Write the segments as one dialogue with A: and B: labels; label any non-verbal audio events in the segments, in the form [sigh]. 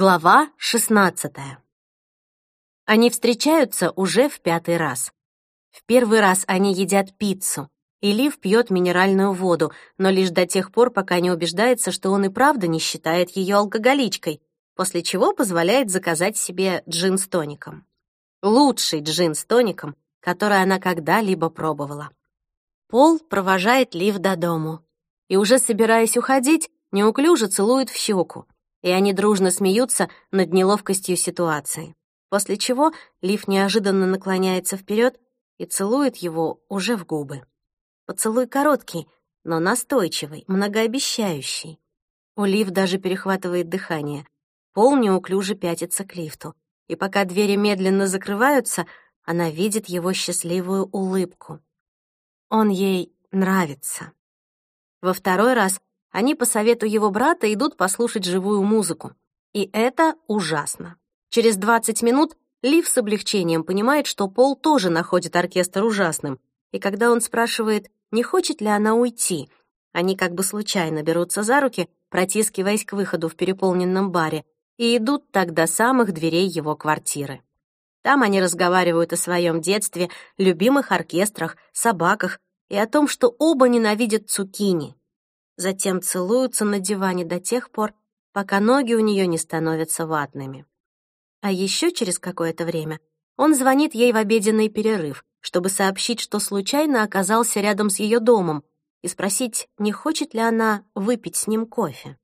A: Глава 16 Они встречаются уже в пятый раз. В первый раз они едят пиццу, и Лив пьет минеральную воду, но лишь до тех пор, пока не убеждается, что он и правда не считает ее алкоголичкой, после чего позволяет заказать себе джин с тоником. Лучший джин с тоником, который она когда-либо пробовала. Пол провожает Лив до дому, и уже собираясь уходить, неуклюже целует в щеку и они дружно смеются над неловкостью ситуации. После чего Лив неожиданно наклоняется вперед и целует его уже в губы. Поцелуй короткий, но настойчивый, многообещающий. У Лив даже перехватывает дыхание. Пол неуклюже пятится к лифту. И пока двери медленно закрываются, она видит его счастливую улыбку. Он ей нравится. Во второй раз они по совету его брата идут послушать живую музыку. И это ужасно. Через 20 минут Лив с облегчением понимает, что Пол тоже находит оркестр ужасным. И когда он спрашивает, не хочет ли она уйти, они как бы случайно берутся за руки, протискиваясь к выходу в переполненном баре, и идут так до самых дверей его квартиры. Там они разговаривают о своем детстве, любимых оркестрах, собаках и о том, что оба ненавидят цукини затем целуются на диване до тех пор, пока ноги у нее не становятся ватными. А еще через какое-то время он звонит ей в обеденный перерыв, чтобы сообщить, что случайно оказался рядом с ее домом, и спросить, не хочет ли она выпить с ним кофе.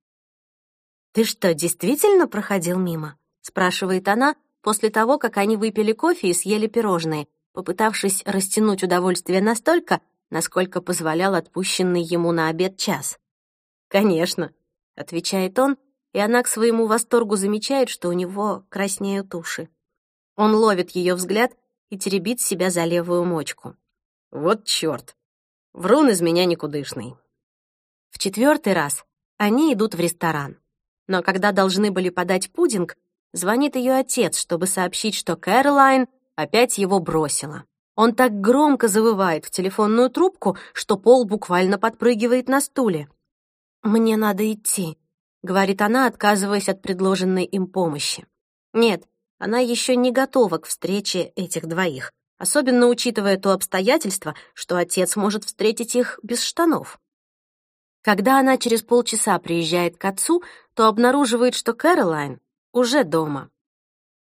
A: «Ты что, действительно проходил мимо?» — спрашивает она после того, как они выпили кофе и съели пирожные, попытавшись растянуть удовольствие настолько, насколько позволял отпущенный ему на обед час. «Конечно», — отвечает он, и она к своему восторгу замечает, что у него краснеют уши. Он ловит ее взгляд и теребит себя за левую мочку. «Вот чёрт! Врун из меня никудышный». В четвертый раз они идут в ресторан. Но когда должны были подать пудинг, звонит ее отец, чтобы сообщить, что Кэролайн опять его бросила. Он так громко завывает в телефонную трубку, что Пол буквально подпрыгивает на стуле. «Мне надо идти», — говорит она, отказываясь от предложенной им помощи. Нет, она еще не готова к встрече этих двоих, особенно учитывая то обстоятельство, что отец может встретить их без штанов. Когда она через полчаса приезжает к отцу, то обнаруживает, что Кэролайн уже дома.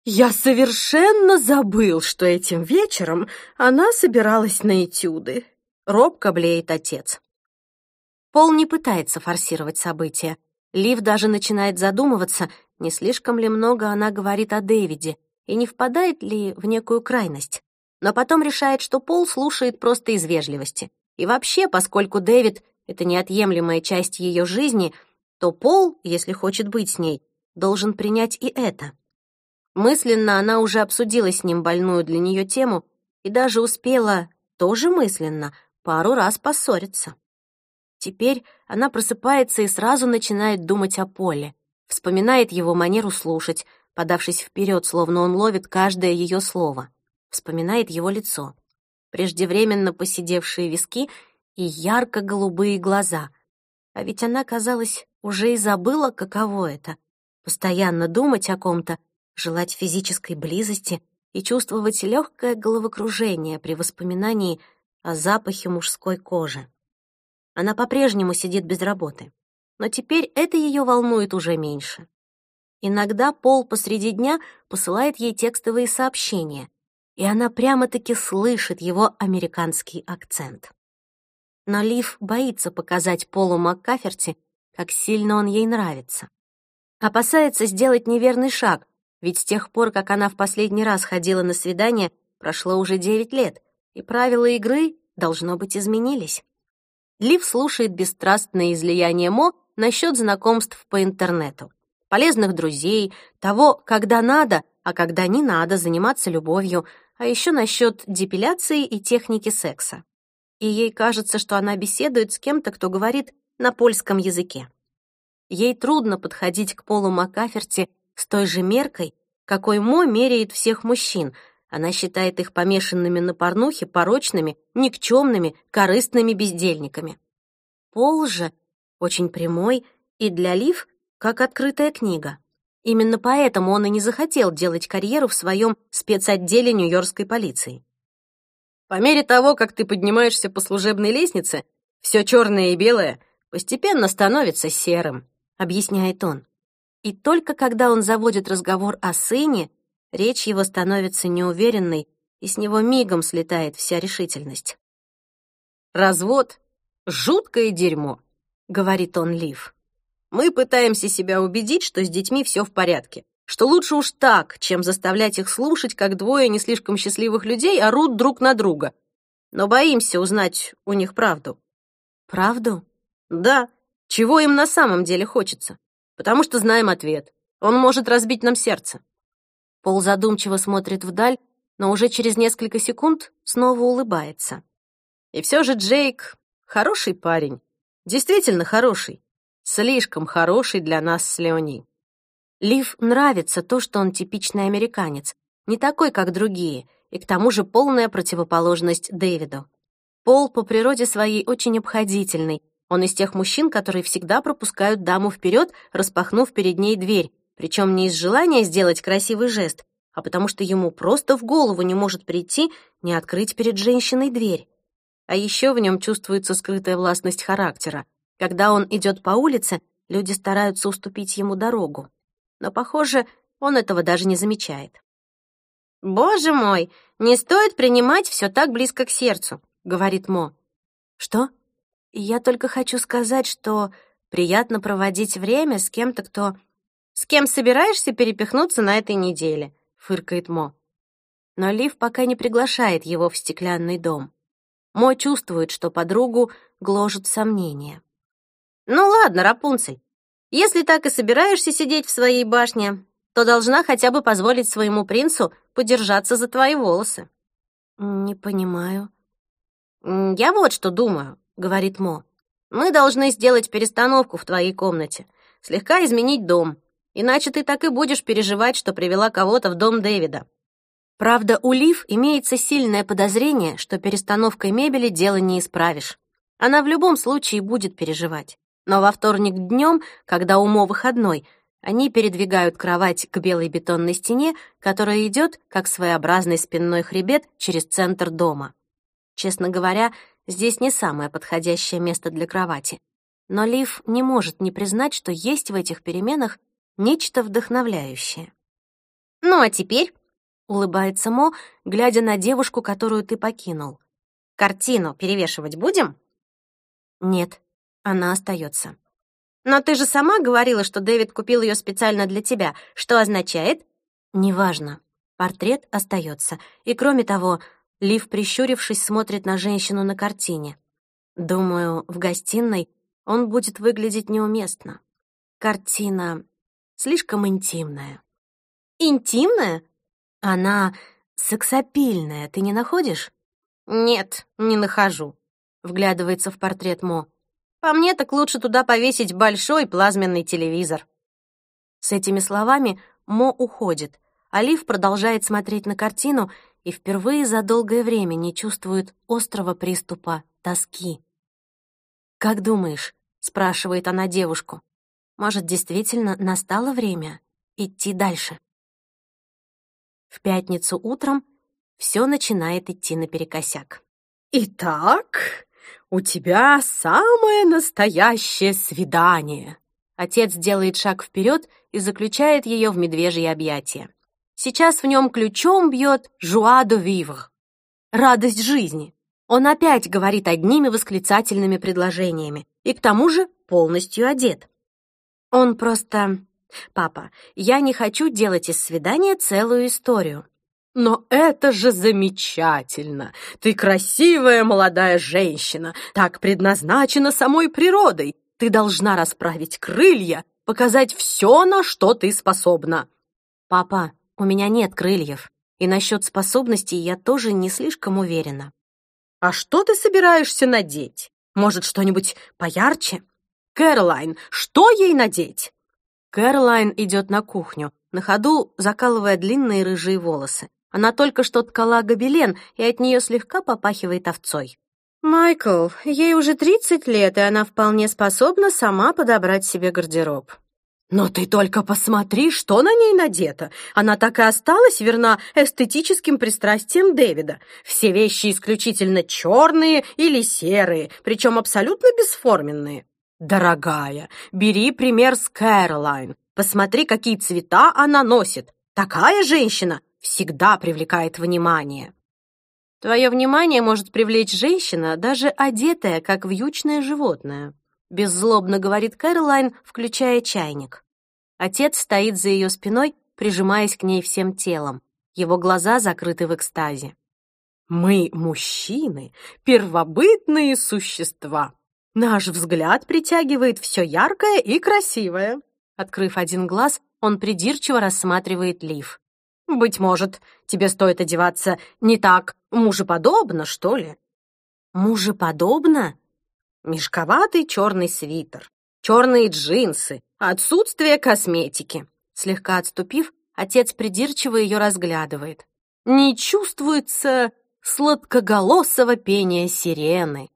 A: «Я совершенно забыл, что этим вечером она собиралась на этюды», — робко блеет отец. Пол не пытается форсировать события. Лив даже начинает задумываться, не слишком ли много она говорит о Дэвиде и не впадает ли в некую крайность. Но потом решает, что Пол слушает просто из вежливости. И вообще, поскольку Дэвид — это неотъемлемая часть ее жизни, то Пол, если хочет быть с ней, должен принять и это. Мысленно она уже обсудила с ним больную для нее тему и даже успела, тоже мысленно, пару раз поссориться. Теперь она просыпается и сразу начинает думать о Поле, вспоминает его манеру слушать, подавшись вперед, словно он ловит каждое ее слово, вспоминает его лицо, преждевременно посидевшие виски и ярко-голубые глаза. А ведь она, казалось, уже и забыла, каково это — постоянно думать о ком-то, желать физической близости и чувствовать легкое головокружение при воспоминании о запахе мужской кожи. Она по-прежнему сидит без работы. Но теперь это ее волнует уже меньше. Иногда Пол посреди дня посылает ей текстовые сообщения, и она прямо-таки слышит его американский акцент. Но Лив боится показать Полу МакКаферти, как сильно он ей нравится. Опасается сделать неверный шаг, ведь с тех пор, как она в последний раз ходила на свидание, прошло уже девять лет, и правила игры, должно быть, изменились. Лив слушает бесстрастное излияние Мо насчет знакомств по интернету, полезных друзей, того, когда надо, а когда не надо заниматься любовью, а еще насчет депиляции и техники секса. И ей кажется, что она беседует с кем-то, кто говорит на польском языке. Ей трудно подходить к Полу Макаферти с той же меркой, какой Мо меряет всех мужчин — она считает их помешанными на порнухе, порочными, никчемными, корыстными бездельниками. Пол же очень прямой и для Лив как открытая книга. Именно поэтому он и не захотел делать карьеру в своем спецотделе нью-йоркской полиции.
B: По мере того, как ты поднимаешься по служебной лестнице, все черное и белое постепенно становится серым,
A: объясняет он. И только когда он заводит разговор о сыне, речь его становится неуверенной, и с него мигом слетает вся решительность.
B: «Развод — жуткое дерьмо», — говорит он Лив. «Мы пытаемся себя убедить, что с детьми все в порядке, что лучше уж так, чем заставлять их слушать, как двое не слишком счастливых людей орут друг на друга. Но боимся узнать у них правду».
A: «Правду?»
B: «Да. Чего им на самом деле хочется? Потому что знаем ответ. Он может разбить нам сердце».
A: Пол задумчиво смотрит вдаль, но уже через несколько секунд снова улыбается.
B: И все же Джейк — хороший парень. Действительно хороший. Слишком хороший для нас с Леони.
A: Лив нравится то, что он типичный американец, не такой, как другие, и к тому же полная противоположность Дэвиду. Пол по природе своей очень обходительный. Он из тех мужчин, которые всегда пропускают даму вперед, распахнув перед ней дверь, причем не из желания сделать красивый жест, а потому что ему просто в голову не может прийти не открыть перед женщиной дверь. А еще в нем чувствуется скрытая властность характера. Когда он идет по улице, люди стараются уступить ему дорогу. Но, похоже, он этого даже не замечает.
B: «Боже мой, не стоит принимать все так близко к сердцу», — говорит Мо.
A: «Что? Я только хочу сказать, что приятно проводить время с кем-то, кто...»
B: «С кем собираешься перепихнуться на этой неделе?» — фыркает Мо.
A: Но Лив пока не приглашает его в стеклянный дом. Мо чувствует, что подругу гложет сомнения.
B: «Ну ладно, Рапунцель, если так и собираешься сидеть в своей башне, то должна хотя бы позволить своему принцу подержаться за твои волосы».
A: «Не понимаю».
B: «Я вот что думаю», — говорит Мо. «Мы должны сделать перестановку в твоей комнате, слегка изменить дом, иначе ты так и будешь переживать, что привела кого-то в дом Дэвида.
A: Правда, у Лив имеется сильное подозрение, что перестановкой мебели дело не исправишь. Она в любом случае будет переживать. Но во вторник днем, когда у Мо выходной, они передвигают кровать к белой бетонной стене, которая идет как своеобразный спинной хребет через центр дома. Честно говоря, здесь не самое подходящее место для кровати. Но Лив не может не признать, что есть в этих переменах нечто вдохновляющее.
B: «Ну а теперь
A: Улыбается Мо, глядя на девушку, которую ты покинул.
B: «Картину перевешивать будем?»
A: «Нет, она остается.
B: «Но ты же сама говорила, что Дэвид купил ее специально для тебя. Что означает?»
A: «Неважно. Портрет остается. И кроме того, Лив, прищурившись, смотрит на женщину на картине. Думаю, в гостиной он будет выглядеть неуместно. Картина слишком интимная».
B: «Интимная?
A: Она сексапильная, ты не находишь?
B: Нет, не нахожу.
A: Вглядывается в портрет Мо.
B: По мне так лучше туда повесить большой плазменный телевизор.
A: С этими словами Мо уходит, а Лив продолжает смотреть на картину и впервые за долгое время не чувствует острого приступа тоски. «Как думаешь?» — спрашивает она девушку. «Может, действительно настало время идти дальше?» В пятницу утром все начинает идти наперекосяк.
B: «Итак, у тебя самое настоящее свидание!»
A: Отец делает шаг вперед и заключает ее в медвежье объятия. Сейчас в нем ключом бьет «Жуа де вивр» — радость жизни. Он опять говорит одними восклицательными предложениями и к тому же полностью одет. Он просто «Папа, я не хочу делать из свидания целую историю».
B: «Но это же замечательно! Ты красивая молодая женщина, так предназначена самой природой. Ты должна расправить крылья, показать все, на что ты способна».
A: «Папа, у меня нет крыльев, и насчет способностей я тоже не слишком уверена».
B: «А что ты собираешься надеть? Может, что-нибудь поярче? Кэролайн, что ей надеть?»
A: Кэролайн идет на кухню, на ходу закалывая длинные рыжие волосы. Она только что ткала гобелен, и от нее слегка попахивает овцой.
B: «Майкл, ей уже 30 лет, и она вполне способна сама подобрать себе гардероб». Но ты только посмотри, что на ней надето. Она так и осталась верна эстетическим пристрастиям Дэвида. Все вещи исключительно черные или серые, причем абсолютно бесформенные. Дорогая, бери пример с Кэролайн. Посмотри, какие цвета она носит. Такая женщина всегда привлекает внимание.
A: Твое внимание может привлечь женщина, даже одетая, как вьючное животное. Беззлобно говорит Кэролайн, включая чайник. Отец стоит за ее спиной, прижимаясь к ней всем телом. Его глаза закрыты в экстазе.
B: «Мы, мужчины, первобытные существа. Наш взгляд притягивает все яркое и красивое».
A: Открыв один глаз, он придирчиво рассматривает лиф.
B: «Быть может, тебе стоит одеваться не так мужеподобно, что ли?»
A: «Мужеподобно?»
B: Мешковатый черный свитер, черные джинсы, отсутствие косметики.
A: Слегка отступив, отец придирчиво ее разглядывает.
B: Не чувствуется сладкоголосого пения сирены.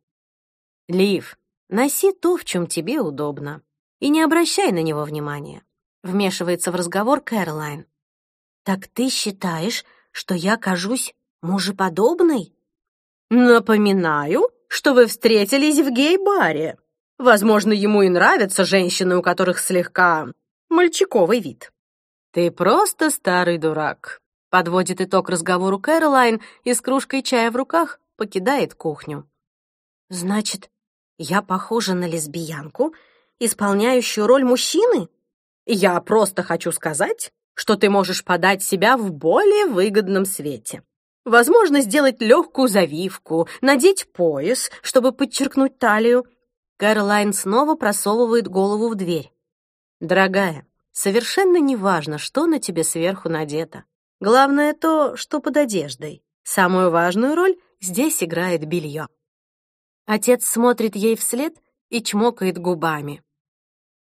A: Лив, носи то, в чем тебе удобно, и не обращай на него внимания. Вмешивается в разговор Кэролайн. «Так ты считаешь, что я кажусь мужеподобной?»
B: «Напоминаю, что вы встретились в гей-баре. Возможно, ему и нравятся женщины, у которых слегка мальчиковый вид».
A: «Ты просто старый дурак», — подводит итог разговору Кэролайн и с кружкой чая в руках покидает кухню.
B: «Значит, я похожа на лесбиянку, исполняющую роль мужчины? Я просто хочу сказать, что ты можешь подать себя в более выгодном свете. Возможно, сделать легкую завивку, надеть пояс, чтобы подчеркнуть талию.
A: Кэролайн снова просовывает голову в дверь. «Дорогая, совершенно неважно, что на тебе сверху надето. Главное то, что под одеждой. Самую важную роль здесь играет белье». Отец смотрит ей вслед и чмокает губами.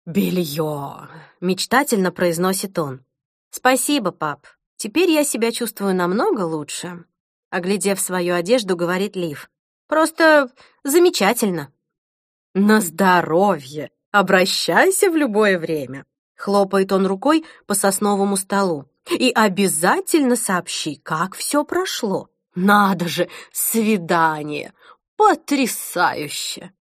B: «Белье!» — мечтательно произносит он.
A: «Спасибо, пап. Теперь я себя чувствую намного лучше». Оглядев свою одежду, говорит Лив. «Просто замечательно».
B: «На здоровье! Обращайся в любое время!» Хлопает он рукой по сосновому столу. «И обязательно сообщи, как все прошло. Надо же, свидание! Потрясающе!»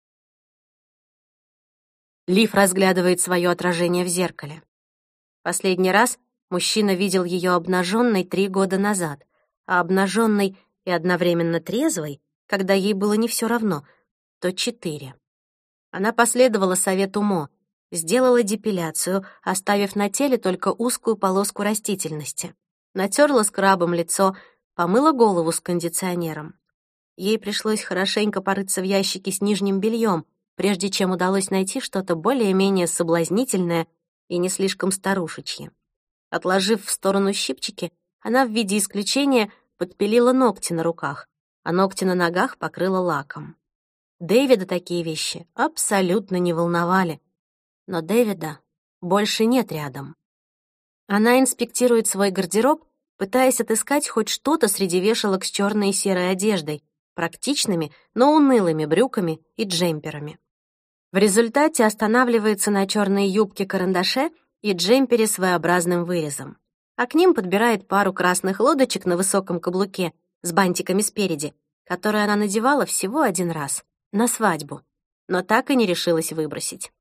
A: Лив разглядывает свое отражение в зеркале. Последний раз Мужчина видел ее обнаженной три года назад, а обнаженной и одновременно трезвой, когда ей было не все равно, то четыре. Она последовала совету Мо, сделала депиляцию, оставив на теле только узкую полоску растительности. Натерла скрабом лицо, помыла голову с кондиционером. Ей пришлось хорошенько порыться в ящике с нижним бельем, прежде чем удалось найти что-то более-менее соблазнительное и не слишком старушечье. Отложив в сторону щипчики, она в виде исключения подпилила ногти на руках, а ногти на ногах покрыла лаком. Дэвида такие вещи абсолютно не волновали. Но Дэвида больше нет рядом. Она инспектирует свой гардероб, пытаясь отыскать хоть что-то среди вешалок с черной и серой одеждой, практичными, но унылыми брюками и джемперами. В результате останавливается на черной юбке-карандаше и джемпере с V-образным вырезом. А к ним подбирает пару красных лодочек на высоком каблуке с бантиками спереди, которые она надевала всего один раз, на свадьбу, но так и не решилась выбросить.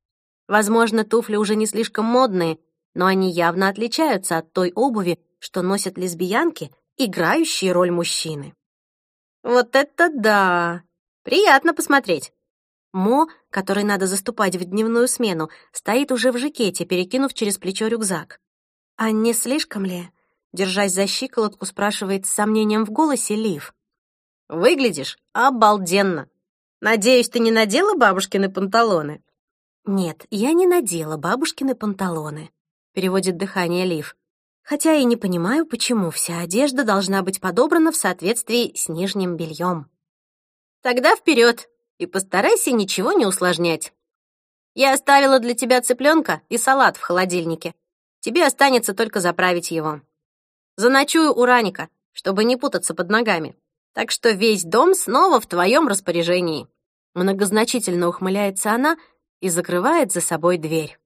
A: Возможно, туфли уже не слишком модные, но они явно отличаются от той обуви, что носят лесбиянки, играющие роль мужчины. Вот это да! Приятно посмотреть. Мо, который надо заступать в дневную смену, стоит уже в жакете, перекинув через плечо рюкзак. «А не слишком ли?» Держась за щиколотку, спрашивает с сомнением в голосе Лив. «Выглядишь обалденно. Надеюсь, ты не надела бабушкины панталоны?» «Нет, я не надела бабушкины панталоны», — переводит дыхание Лив. «Хотя и не понимаю, почему вся одежда должна быть подобрана в соответствии с нижним бельем». «Тогда вперед!» и постарайся ничего не усложнять. Я оставила для тебя цыпленка и салат в холодильнике. Тебе останется только заправить его. Заночую у Раника, чтобы не путаться под ногами. Так что весь дом снова в твоем распоряжении». Многозначительно ухмыляется она и закрывает за собой дверь.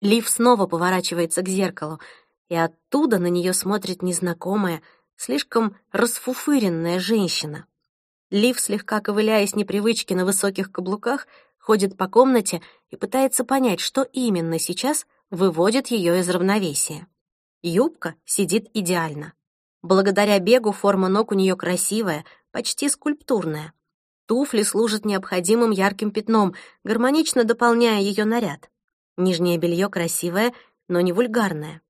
A: Лив снова поворачивается к зеркалу, и оттуда на нее смотрит незнакомая, слишком расфуфыренная женщина. Лив, слегка ковыляясь непривычки на высоких каблуках, ходит по комнате и пытается понять, что именно сейчас выводит ее из равновесия. Юбка сидит идеально. Благодаря бегу форма ног у нее красивая, почти скульптурная. Туфли служат необходимым ярким пятном, гармонично дополняя ее наряд. Нижнее белье красивое, но не вульгарное.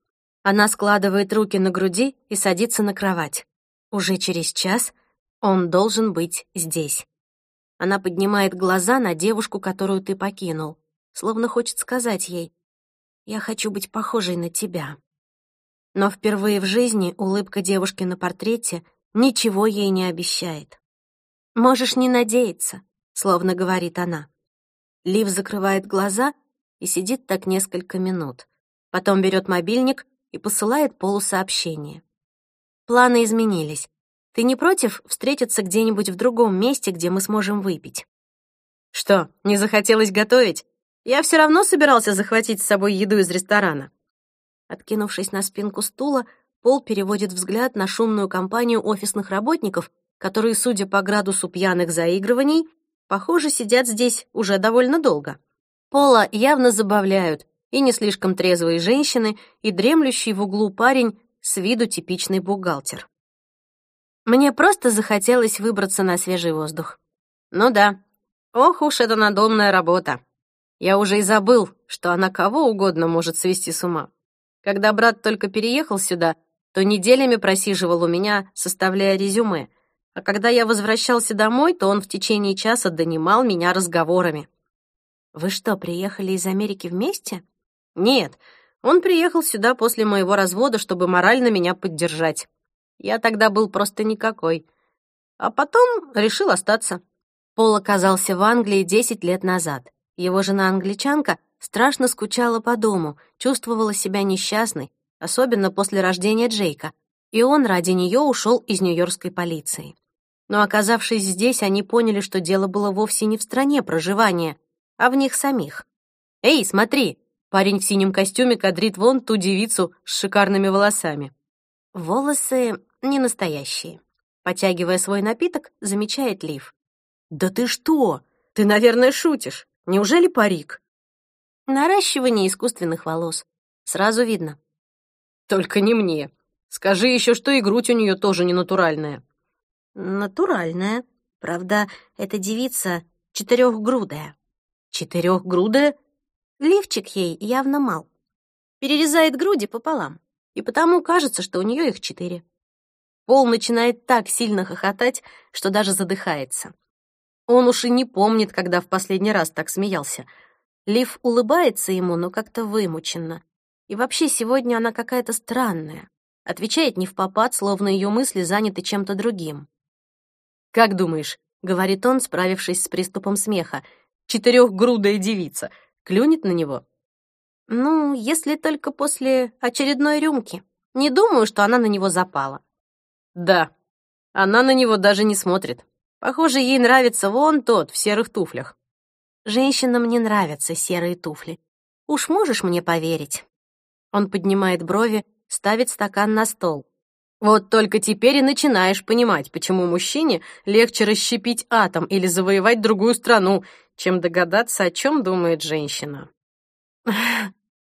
A: Она складывает руки на груди и садится на кровать. Уже через час он должен быть здесь. Она поднимает глаза на девушку, которую ты покинул, словно хочет сказать ей «Я хочу быть похожей на тебя». Но впервые в жизни улыбка девушки на портрете ничего ей не обещает. «Можешь не надеяться», — словно говорит она. Лив закрывает глаза и сидит так несколько минут. Потом берет мобильник и посылает Полу сообщение. Планы изменились. Ты не против встретиться где-нибудь в другом месте, где мы сможем выпить? Что, не захотелось готовить? Я все равно собирался захватить с собой еду из ресторана. Откинувшись на спинку стула, Пол переводит взгляд на шумную компанию офисных работников, которые, судя по градусу пьяных заигрываний, похоже, сидят здесь уже довольно долго. Пола явно забавляют и не слишком трезвые женщины, и дремлющий в углу парень с виду типичный бухгалтер. Мне просто захотелось выбраться на свежий воздух. Ну да. Ох уж эта надомная работа. Я уже и забыл, что она кого угодно может свести с ума. Когда брат только переехал сюда, то неделями просиживал у меня, составляя резюме, а когда я возвращался домой, то он в течение часа донимал меня разговорами. «Вы что, приехали из Америки вместе?» «Нет, он приехал сюда после моего развода, чтобы морально меня поддержать. Я тогда был просто никакой. А потом решил остаться». Пол оказался в Англии 10 лет назад. Его жена-англичанка страшно скучала по дому, чувствовала себя несчастной, особенно после рождения Джейка, и он ради нее ушел из нью-йоркской полиции. Но оказавшись здесь, они поняли, что дело было вовсе не в стране проживания, а в них самих. «Эй, смотри!» Парень в синем костюме кадрит вон ту девицу с шикарными волосами. Волосы не настоящие. Потягивая свой напиток, замечает Лив. «Да ты что? Ты, наверное, шутишь. Неужели парик?» Наращивание искусственных волос. Сразу видно. Только не мне. Скажи еще, что и грудь у нее тоже не натуральная. Натуральная. Правда, эта девица четырехгрудая. Четырехгрудая? Лифчик ей явно мал. Перерезает груди пополам, и потому кажется, что у нее их четыре. Пол начинает так сильно хохотать, что даже задыхается. Он уж и не помнит, когда в последний раз так смеялся — Лив улыбается ему, но как-то вымученно. И вообще сегодня она какая-то странная. Отвечает не в попад, словно ее мысли заняты чем-то другим. «Как думаешь?» — говорит он, справившись с приступом смеха. «Четырехгрудая девица. Клюнет на него?» «Ну, если только после очередной рюмки. Не думаю, что она на него запала». «Да, она на него даже не смотрит. Похоже, ей нравится вон тот в серых туфлях. Женщинам не нравятся серые туфли. Уж можешь мне поверить?» Он поднимает брови, ставит стакан на стол. «Вот только теперь и начинаешь понимать, почему мужчине легче расщепить атом или завоевать другую страну, чем догадаться, о чем думает женщина. [sighs]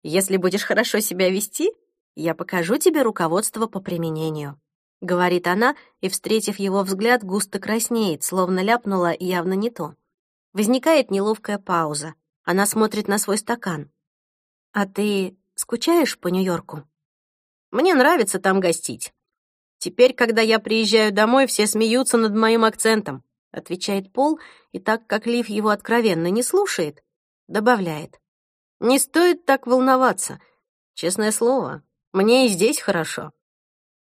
A: Если будешь хорошо себя вести, я покажу тебе руководство по применению», — говорит она, и, встретив его взгляд, густо краснеет, словно ляпнула явно не то. Возникает неловкая пауза. Она смотрит на свой стакан. «А ты скучаешь по Нью-Йорку?» «Мне нравится там гостить. Теперь, когда я приезжаю домой, все смеются над моим акцентом», отвечает Пол, и так как Лив его откровенно не слушает, добавляет. «Не стоит так волноваться. Честное слово, мне и здесь хорошо».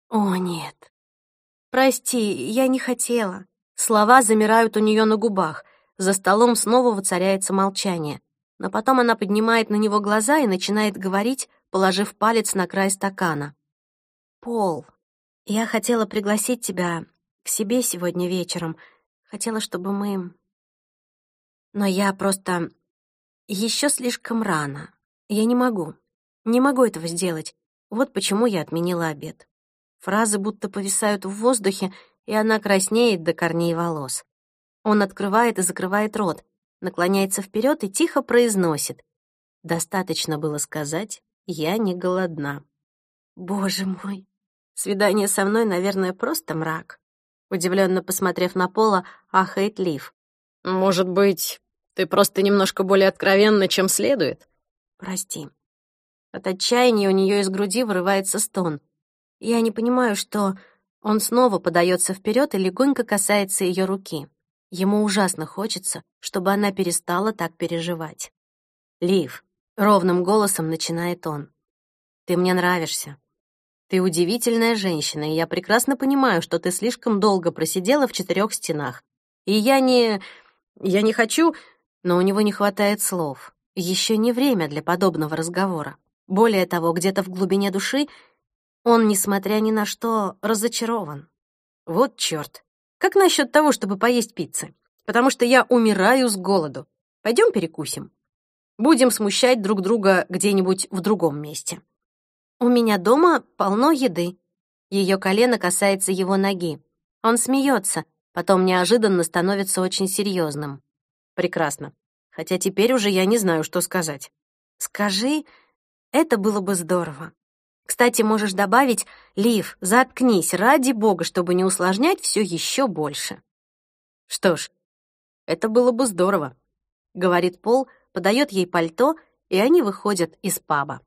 A: «О, нет. Прости, я не хотела». Слова замирают у нее на губах. За столом снова воцаряется молчание. Но потом она поднимает на него глаза и начинает говорить, положив палец на край стакана. «Пол, я хотела пригласить тебя к себе сегодня вечером. Хотела, чтобы мы... Но я просто... Еще слишком рано. Я не могу. Не могу этого сделать. Вот почему я отменила обед. Фразы будто повисают в воздухе, и она краснеет до корней волос. Он открывает и закрывает рот, наклоняется вперед и тихо произносит. Достаточно было сказать «я не голодна». Боже мой, свидание со мной, наверное, просто мрак. Удивленно посмотрев на Пола, ахает Лив.
B: «Может быть, ты просто немножко более откровенна, чем следует?»
A: «Прости». От отчаяния у нее из груди вырывается стон. Я не понимаю, что... Он снова подается вперед и легонько касается ее руки. Ему ужасно хочется, чтобы она перестала так переживать. «Лив», — ровным голосом начинает он, — «ты мне нравишься. Ты удивительная женщина, и я прекрасно понимаю, что ты слишком долго просидела в четырех стенах. И я не... я не хочу...» Но у него не хватает слов. Еще не время для подобного разговора. Более того, где-то в глубине души он, несмотря ни на что, разочарован. Вот чёрт. Как насчет того, чтобы поесть пиццы? Потому что я умираю с голоду. Пойдем перекусим. Будем смущать друг друга где-нибудь в другом месте. У меня дома полно еды. Ее колено касается его ноги. Он смеется, потом неожиданно становится очень серьезным. Прекрасно. Хотя теперь уже я не знаю, что сказать. Скажи, это было бы здорово. Кстати, можешь добавить «Лив, заткнись, ради бога, чтобы не усложнять все еще больше». Что ж, это было бы здорово, — говорит Пол, подает ей пальто, и они выходят из паба.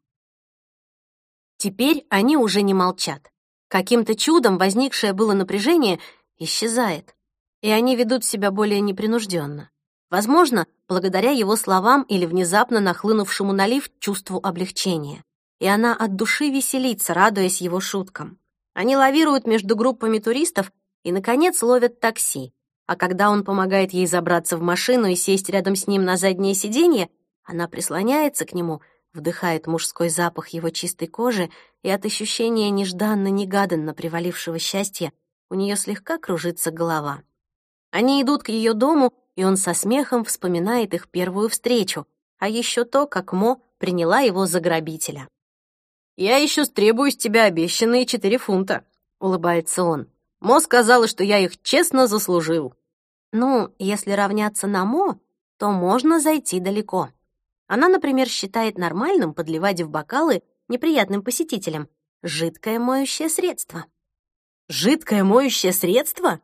A: Теперь они уже не молчат. Каким-то чудом возникшее было напряжение исчезает, и они ведут себя более непринужденно. Возможно, благодаря его словам или внезапно нахлынувшему налив чувству облегчения и она от души веселится, радуясь его шуткам. Они лавируют между группами туристов и, наконец, ловят такси. А когда он помогает ей забраться в машину и сесть рядом с ним на заднее сиденье, она прислоняется к нему, вдыхает мужской запах его чистой кожи, и от ощущения нежданно-негаданно привалившего счастья у нее слегка кружится голова. Они идут к ее дому, и он со смехом вспоминает их первую встречу, а еще то, как Мо приняла его за грабителя. «Я еще стребую с тебя обещанные четыре фунта», — улыбается он. «Мо сказала, что я их честно заслужил». Ну, если равняться на Мо, то можно зайти далеко. Она, например, считает нормальным подливать в бокалы неприятным посетителям жидкое моющее средство. Жидкое моющее средство?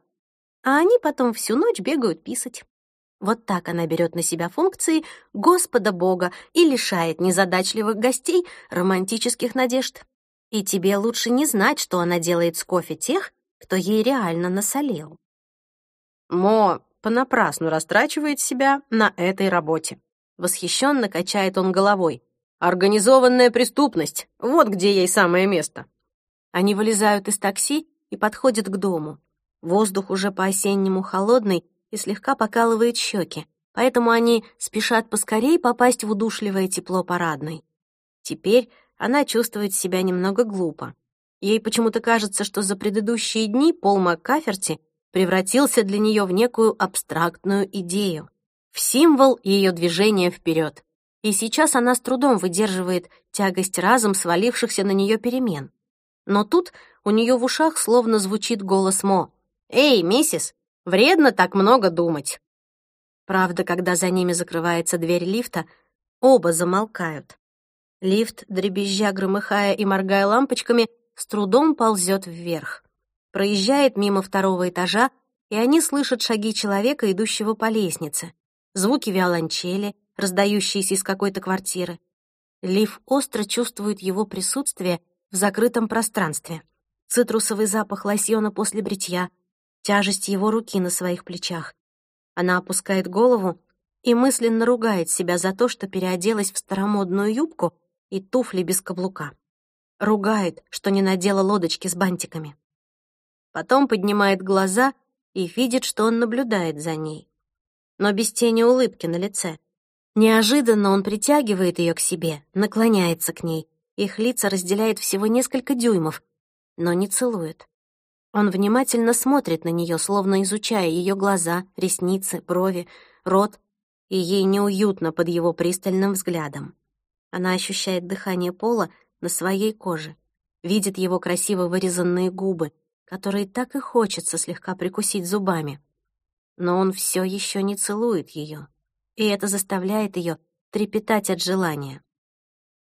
A: А они потом всю ночь бегают писать. Вот так она берет на себя функции Господа Бога и лишает незадачливых гостей романтических надежд. И тебе лучше не знать, что она делает с кофе тех, кто ей реально насолил. Мо понапрасну растрачивает себя на этой работе. Восхищенно качает он головой. Организованная преступность, вот где ей самое место. Они вылезают из такси и подходят к дому. Воздух уже по-осеннему холодный, и слегка покалывает щеки, поэтому они спешат поскорей попасть в удушливое тепло парадной. Теперь она чувствует себя немного глупо. Ей почему-то кажется, что за предыдущие дни Пол МакКаферти превратился для нее в некую абстрактную идею, в символ ее движения вперед. И сейчас она с трудом выдерживает тягость разом свалившихся на нее перемен. Но тут у нее в ушах словно звучит голос Мо. «Эй, миссис, Вредно так много думать. Правда, когда за ними закрывается дверь лифта, оба замолкают. Лифт, дребезжа, громыхая и моргая лампочками, с трудом ползет вверх. Проезжает мимо второго этажа, и они слышат шаги человека, идущего по лестнице, звуки виолончели, раздающиеся из какой-то квартиры. Лив остро чувствует его присутствие в закрытом пространстве. Цитрусовый запах лосьона после бритья — тяжесть его руки на своих плечах. Она опускает голову и мысленно ругает себя за то, что переоделась в старомодную юбку и туфли без каблука. Ругает, что не надела лодочки с бантиками. Потом поднимает глаза и видит, что он наблюдает за ней. Но без тени улыбки на лице. Неожиданно он притягивает ее к себе, наклоняется к ней. Их лица разделяет всего несколько дюймов, но не целует. Он внимательно смотрит на нее, словно изучая ее глаза, ресницы, брови, рот, и ей неуютно под его пристальным взглядом. Она ощущает дыхание пола на своей коже, видит его красиво вырезанные губы, которые так и хочется слегка прикусить зубами. Но он все еще не целует ее, и это заставляет ее трепетать от желания.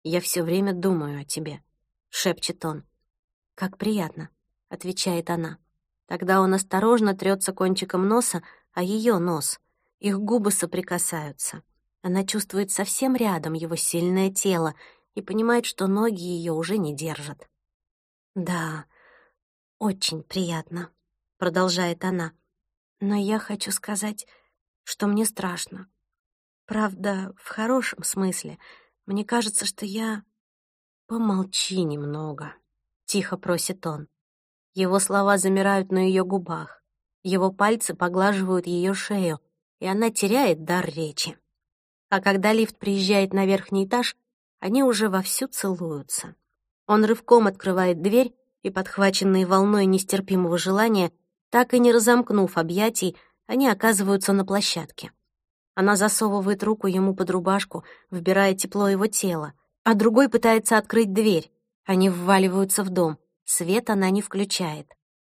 A: «Я все время думаю о тебе», — шепчет он. «Как приятно», — отвечает она. Тогда он осторожно трется кончиком носа, а ее нос. Их губы соприкасаются. Она чувствует совсем рядом его сильное тело и понимает, что ноги ее уже не держат. «Да, очень приятно», — продолжает она. «Но я хочу сказать, что мне страшно. Правда, в хорошем смысле. Мне кажется, что я...» «Помолчи немного», — тихо просит он. Его слова замирают на ее губах. Его пальцы поглаживают ее шею, и она теряет дар речи. А когда лифт приезжает на верхний этаж, они уже вовсю целуются. Он рывком открывает дверь, и, подхваченные волной нестерпимого желания, так и не разомкнув объятий, они оказываются на площадке. Она засовывает руку ему под рубашку, вбирая тепло его тела, а другой пытается открыть дверь. Они вваливаются в дом. Свет она не включает.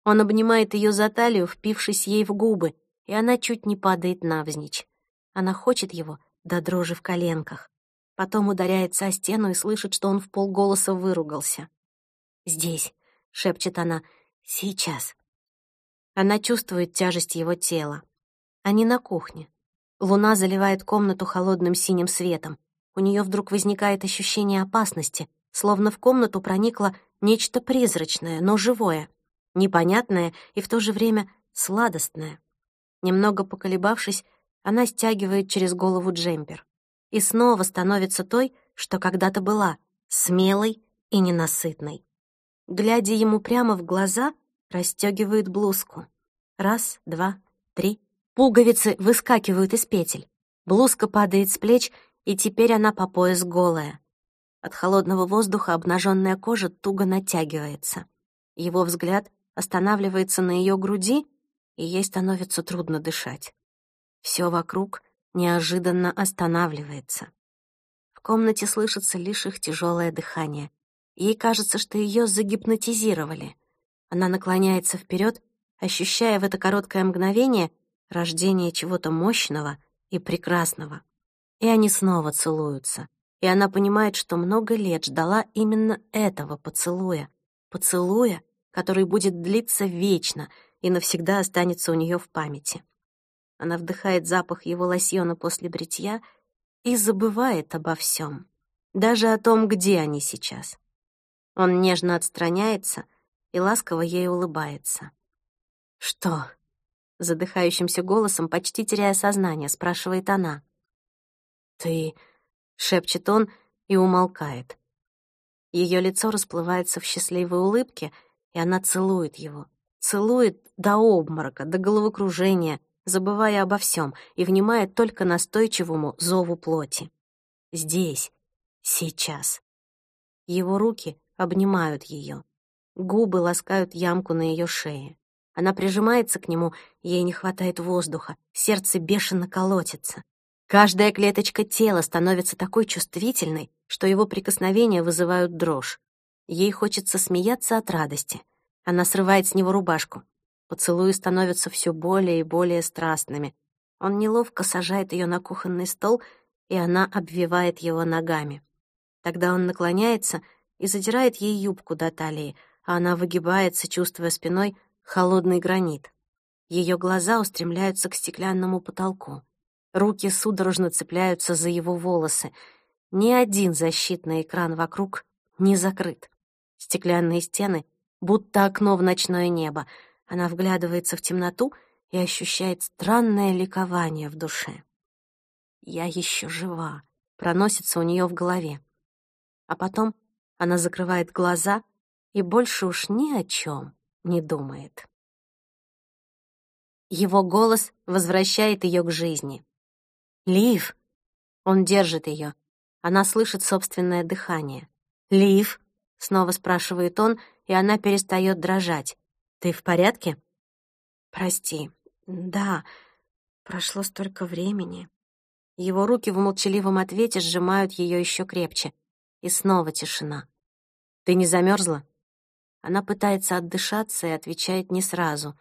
A: Он обнимает ее за талию, впившись ей в губы, и она чуть не падает навзничь. Она хочет его до дрожи в коленках. Потом ударяется о стену и слышит, что он в полголоса выругался. «Здесь», — шепчет она, — «сейчас». Она чувствует тяжесть его тела. Они на кухне. Луна заливает комнату холодным синим светом. У нее вдруг возникает ощущение опасности, словно в комнату проникло нечто призрачное, но живое, непонятное и в то же время сладостное. Немного поколебавшись, она стягивает через голову джемпер и снова становится той, что когда-то была, смелой и ненасытной. Глядя ему прямо в глаза, расстегивает блузку. Раз, два, три. Пуговицы выскакивают из петель. Блузка падает с плеч, и теперь она по пояс голая. От холодного воздуха обнаженная кожа туго натягивается. Его взгляд останавливается на ее груди, и ей становится трудно дышать. Все вокруг неожиданно останавливается. В комнате слышится лишь их тяжелое дыхание. Ей кажется, что ее загипнотизировали. Она наклоняется вперед, ощущая в это короткое мгновение рождение чего-то мощного и прекрасного. И они снова целуются. И она понимает, что много лет ждала именно этого поцелуя. Поцелуя, который будет длиться вечно и навсегда останется у нее в памяти. Она вдыхает запах его лосьона после бритья и забывает обо всем, даже о том, где они сейчас. Он нежно отстраняется и ласково ей улыбается. «Что?» — задыхающимся голосом, почти теряя сознание, спрашивает она. «Ты...» — шепчет он и умолкает. Ее лицо расплывается в счастливой улыбке, и она целует его. Целует до обморока, до головокружения, забывая обо всем и внимая только настойчивому зову плоти. Здесь, сейчас. Его руки обнимают ее. Губы ласкают ямку на ее шее. Она прижимается к нему, ей не хватает воздуха, сердце бешено колотится. Каждая клеточка тела становится такой чувствительной, что его прикосновения вызывают дрожь. Ей хочется смеяться от радости. Она срывает с него рубашку. Поцелуи становятся все более и более страстными. Он неловко сажает ее на кухонный стол, и она обвивает его ногами. Тогда он наклоняется и задирает ей юбку до талии, а она выгибается, чувствуя спиной холодный гранит. Ее глаза устремляются к стеклянному потолку. Руки судорожно цепляются за его волосы. Ни один защитный экран вокруг не закрыт. Стеклянные стены, будто окно в ночное небо — она вглядывается в темноту и ощущает странное ликование в душе. «Я еще жива», — проносится у нее в голове. А потом она закрывает глаза и больше уж ни о чем не думает. Его голос возвращает ее к жизни. «Лив!» Он держит ее. Она слышит собственное дыхание. «Лив?» — снова спрашивает он, и она перестает дрожать. Ты в порядке? Прости. Да, прошло столько времени. Его руки в молчаливом ответе сжимают ее еще крепче. И снова тишина. «Ты не замерзла? Она пытается отдышаться и отвечает не сразу.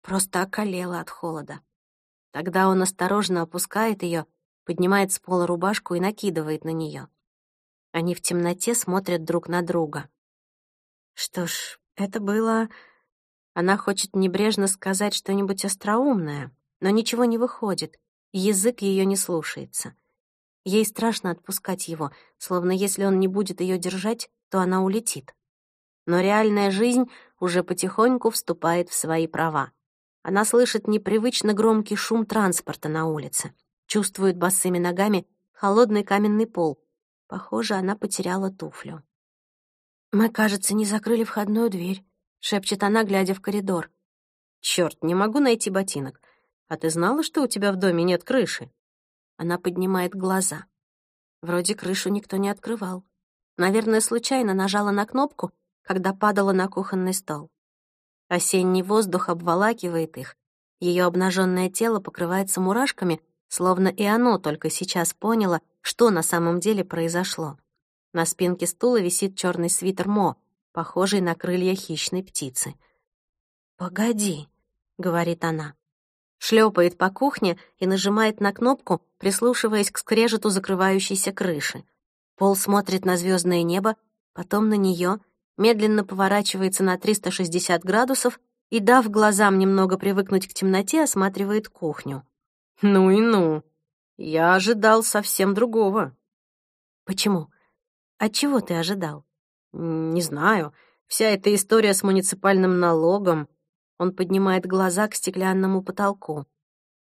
A: Просто околела от холода. Тогда он осторожно опускает ее, поднимает с пола рубашку и накидывает на нее. Они в темноте смотрят друг на друга. Что ж, это было... Она хочет небрежно сказать что-нибудь остроумное, но ничего не выходит, язык ее не слушается. Ей страшно отпускать его, словно если он не будет ее держать, то она улетит. Но реальная жизнь уже потихоньку вступает в свои права. Она слышит непривычно громкий шум транспорта на улице, чувствует босыми ногами холодный каменный пол. Похоже, она потеряла туфлю. «Мы, кажется, не закрыли входную дверь», — шепчет она, глядя в коридор. «Чёрт, не могу найти ботинок. А ты знала, что у тебя в доме нет крыши?» Она поднимает глаза. Вроде крышу никто не открывал. Наверное, случайно нажала на кнопку, когда падала на кухонный стол. Осенний воздух обволакивает их. Ее обнаженное тело покрывается мурашками, словно и оно только сейчас поняло, что на самом деле произошло. На спинке стула висит черный свитер Мо, похожий на крылья хищной птицы. «Погоди», — говорит она. Шлепает по кухне и нажимает на кнопку, прислушиваясь к скрежету закрывающейся крыши. Пол смотрит на звездное небо, потом на нее — медленно поворачивается на 360 градусов и, дав глазам немного привыкнуть к темноте, осматривает кухню. «Ну и ну! Я ожидал совсем другого». «Почему? От чего ты ожидал?» «Не знаю. Вся эта история с муниципальным налогом...» Он поднимает глаза к стеклянному потолку.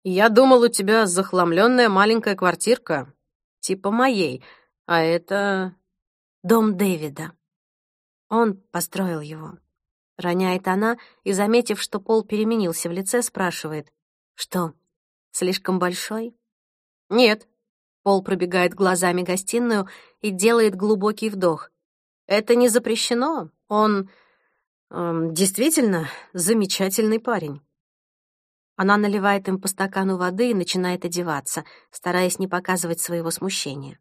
A: «Я думал, у тебя захламленная маленькая квартирка, типа моей, а это...» «Дом Дэвида», он построил его. Роняет она и, заметив, что Пол переменился в лице, спрашивает. «Что, слишком большой?» «Нет». Пол пробегает глазами гостиную и делает глубокий вдох. «Это не запрещено. Он эм, действительно замечательный парень». Она наливает им по стакану воды и начинает одеваться, стараясь не показывать своего смущения.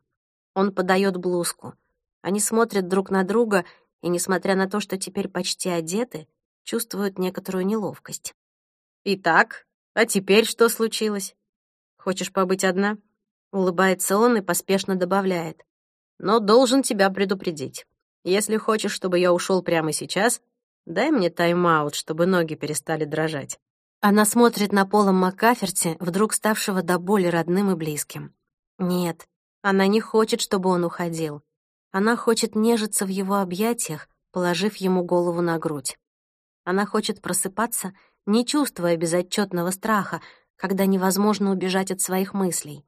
A: Он подает блузку. Они смотрят друг на друга и, несмотря на то, что теперь почти одеты, чувствуют некоторую неловкость. «Итак, а теперь что случилось? Хочешь побыть одна?» Улыбается он и поспешно добавляет. «Но должен тебя предупредить. Если хочешь, чтобы я ушел прямо сейчас, дай мне тайм-аут, чтобы ноги перестали дрожать». Она смотрит на Пола Маккаферти, вдруг ставшего до боли родным и близким. Нет, она не хочет, чтобы он уходил. Она хочет нежиться в его объятиях, положив ему голову на грудь. Она хочет просыпаться, не чувствуя безотчетного страха, когда невозможно убежать от своих мыслей.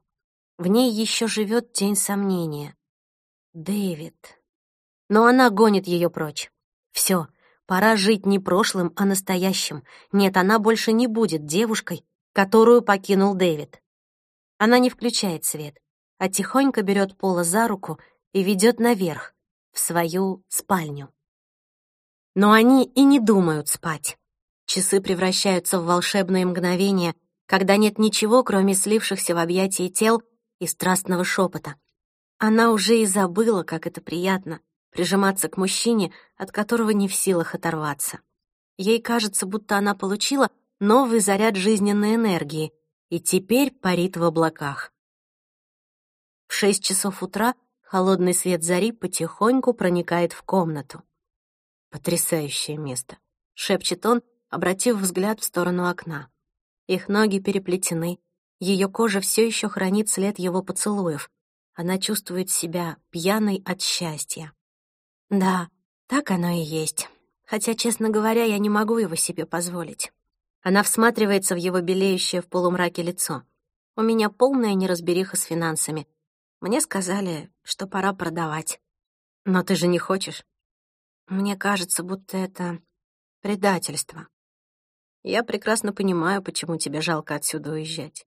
A: В ней еще живет тень сомнения. Дэвид. Но она гонит ее прочь. Все, пора жить не прошлым, а настоящим. Нет, она больше не будет девушкой, которую покинул Дэвид. Она не включает свет, а тихонько берет Пола за руку и ведет наверх, в свою спальню. Но они и не думают спать. Часы превращаются в волшебные мгновения, когда нет ничего, кроме слившихся в объятии тел и страстного шепота. Она уже и забыла, как это приятно — прижиматься к мужчине, от которого не в силах оторваться. Ей кажется, будто она получила новый заряд жизненной энергии и теперь парит в облаках. В шесть часов утра Холодный свет зари потихоньку проникает в комнату. «Потрясающее место», — шепчет он, обратив взгляд в сторону окна. Их ноги переплетены, ее кожа все еще хранит след его поцелуев. Она чувствует себя пьяной от счастья. Да, так оно и есть. Хотя, честно говоря, я не могу его себе позволить. Она всматривается в его белеющее в полумраке лицо. У меня полная неразбериха с финансами. Мне сказали, что пора продавать. Но ты же не хочешь? Мне кажется, будто это предательство. Я прекрасно понимаю, почему тебе жалко отсюда уезжать.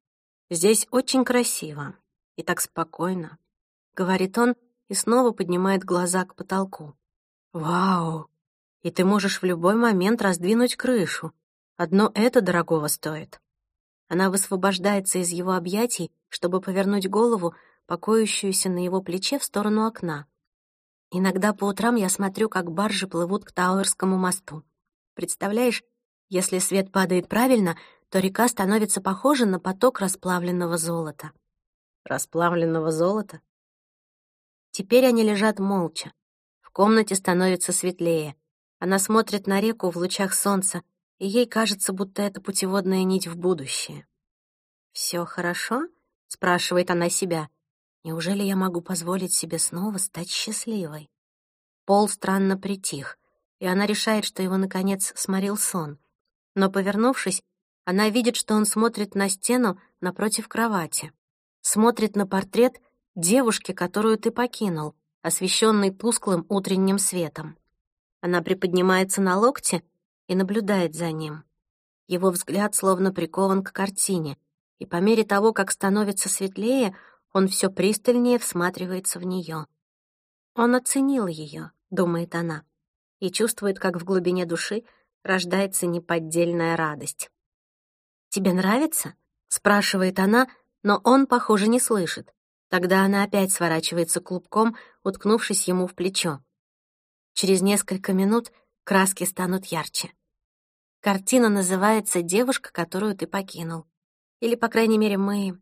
A: Здесь очень красиво и так спокойно, — говорит он и снова поднимает глаза к потолку. Вау! И ты можешь в любой момент раздвинуть крышу. Одно это дорогого стоит. Она высвобождается из его объятий, чтобы повернуть голову, покоящуюся на его плече в сторону окна. Иногда по утрам я смотрю, как баржи плывут к Тауэрскому мосту. Представляешь, если свет падает правильно, то река становится похожа на поток расплавленного золота.
B: Расплавленного золота?
A: Теперь они лежат молча. В комнате становится светлее. Она смотрит на реку в лучах солнца, и ей кажется, будто это путеводная нить в будущее. «Всё хорошо?» — спрашивает она себя. «Неужели я могу позволить себе снова стать счастливой?» Пол странно притих, и она решает, что его, наконец, сморил сон. Но, повернувшись, она видит, что он смотрит на стену напротив кровати. Смотрит на портрет девушки, которую ты покинул, освещенный тусклым утренним светом. Она приподнимается на локте и наблюдает за ним. Его взгляд словно прикован к картине, и по мере того, как становится светлее, он все пристальнее всматривается в нее. Он оценил ее, думает она, и чувствует, как в глубине души рождается неподдельная радость. «Тебе нравится?» — спрашивает она, но он, похоже, не слышит. Тогда она опять сворачивается клубком, уткнувшись ему в плечо. Через несколько минут краски станут ярче. Картина называется «Девушка, которую ты покинул». Или, по крайней мере, мы...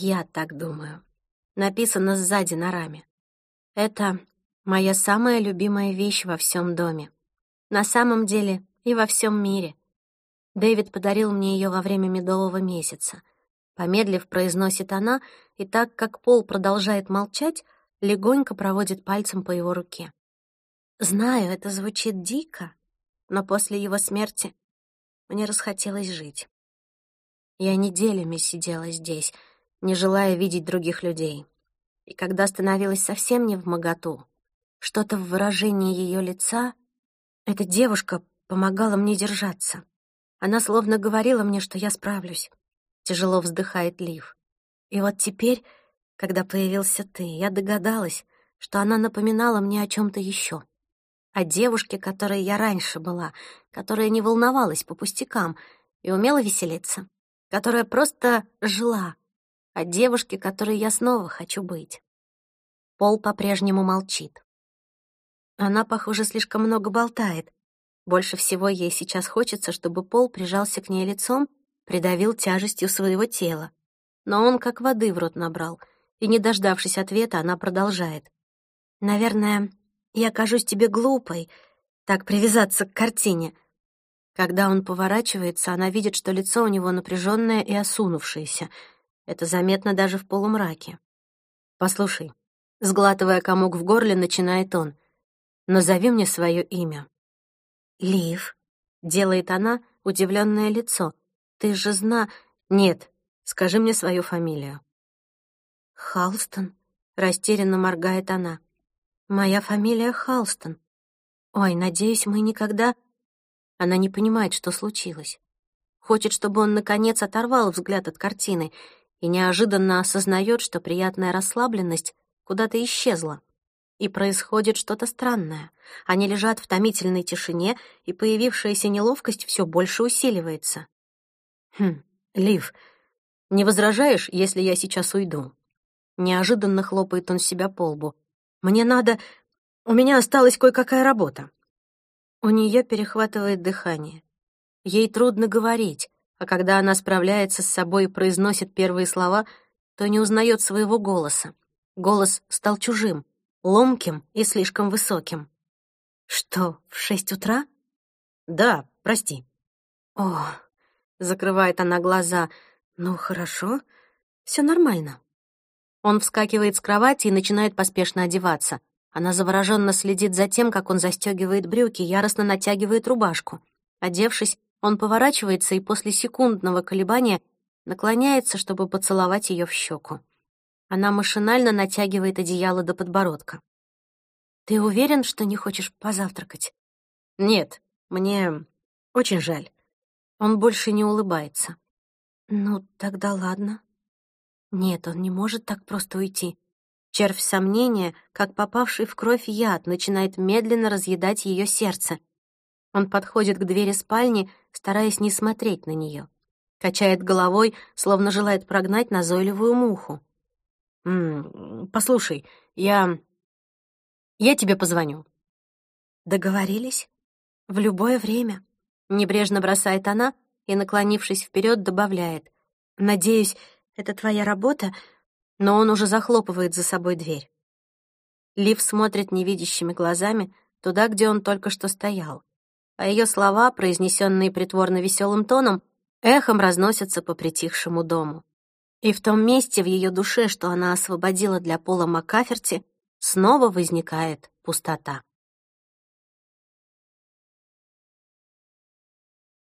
A: Я так думаю. Написано сзади на раме. Это моя самая любимая вещь во всем доме. На самом деле и во всем мире. Дэвид подарил мне ее во время медового месяца. Помедлив, произносит она, и так как Пол продолжает молчать, легонько проводит пальцем по его руке. Знаю, это звучит дико, но после его смерти мне расхотелось жить. Я неделями сидела здесь, не желая видеть других людей. И когда становилась совсем не в моготу, что-то в выражении ее лица, эта девушка помогала мне держаться. Она словно говорила мне, что я справлюсь. Тяжело вздыхает Лив. И вот теперь, когда появился ты, я догадалась, что она напоминала мне о чем то еще. О девушке, которой я раньше была, которая не волновалась по пустякам и умела веселиться, которая просто жила, о девушке, которой я снова хочу быть. Пол по-прежнему молчит. Она, похоже, слишком много болтает. Больше всего ей сейчас хочется, чтобы Пол прижался к ней лицом придавил тяжестью своего тела. Но он как воды в рот набрал, и, не дождавшись ответа, она продолжает. «Наверное, я кажусь тебе глупой, так привязаться к картине». Когда он поворачивается, она видит, что лицо у него напряженное и осунувшееся. Это заметно даже в полумраке. «Послушай», — сглатывая комок в горле, начинает он, «назови мне свое имя». «Лив», — делает она удивленное лицо, ты же зна... Нет, скажи мне свою фамилию. Халстон, растерянно моргает она. Моя фамилия Халстон. Ой, надеюсь, мы никогда... Она не понимает, что случилось. Хочет, чтобы он, наконец, оторвал взгляд от картины и неожиданно осознает, что приятная расслабленность куда-то исчезла. И происходит что-то странное. Они лежат в томительной тишине, и появившаяся неловкость все больше усиливается. «Хм, Лив, не возражаешь, если я сейчас уйду?» Неожиданно хлопает он себя по лбу. «Мне надо... У меня осталась кое-какая работа». У нее перехватывает дыхание. Ей трудно говорить, а когда она справляется с собой и произносит первые слова, то не узнает своего голоса. Голос стал чужим, ломким и слишком высоким. «Что, в шесть утра?» «Да, прости». «О, Закрывает она глаза. «Ну, хорошо. Все нормально». Он вскакивает с кровати и начинает поспешно одеваться. Она завороженно следит за тем, как он застегивает брюки, яростно натягивает рубашку. Одевшись, он поворачивается и после секундного колебания наклоняется, чтобы поцеловать ее в щеку. Она машинально натягивает одеяло до подбородка. «Ты уверен, что не хочешь позавтракать?» «Нет, мне очень жаль». Он больше не улыбается. «Ну, тогда ладно». Нет, он не может так просто уйти. Червь сомнения, как попавший в кровь яд, начинает медленно разъедать ее сердце. Он подходит к двери спальни, стараясь не смотреть на нее. Качает головой, словно желает прогнать назойливую муху.
B: «М -м, «Послушай, я... я тебе позвоню».
A: «Договорились? В любое время». Небрежно бросает она и, наклонившись вперед, добавляет. «Надеюсь, это твоя работа?» Но он уже захлопывает за собой дверь. Лив смотрит невидящими глазами туда, где он только что стоял. А ее слова, произнесенные притворно веселым тоном, эхом разносятся по притихшему дому. И в том месте в ее душе, что она освободила для Пола Маккаферти, снова возникает пустота.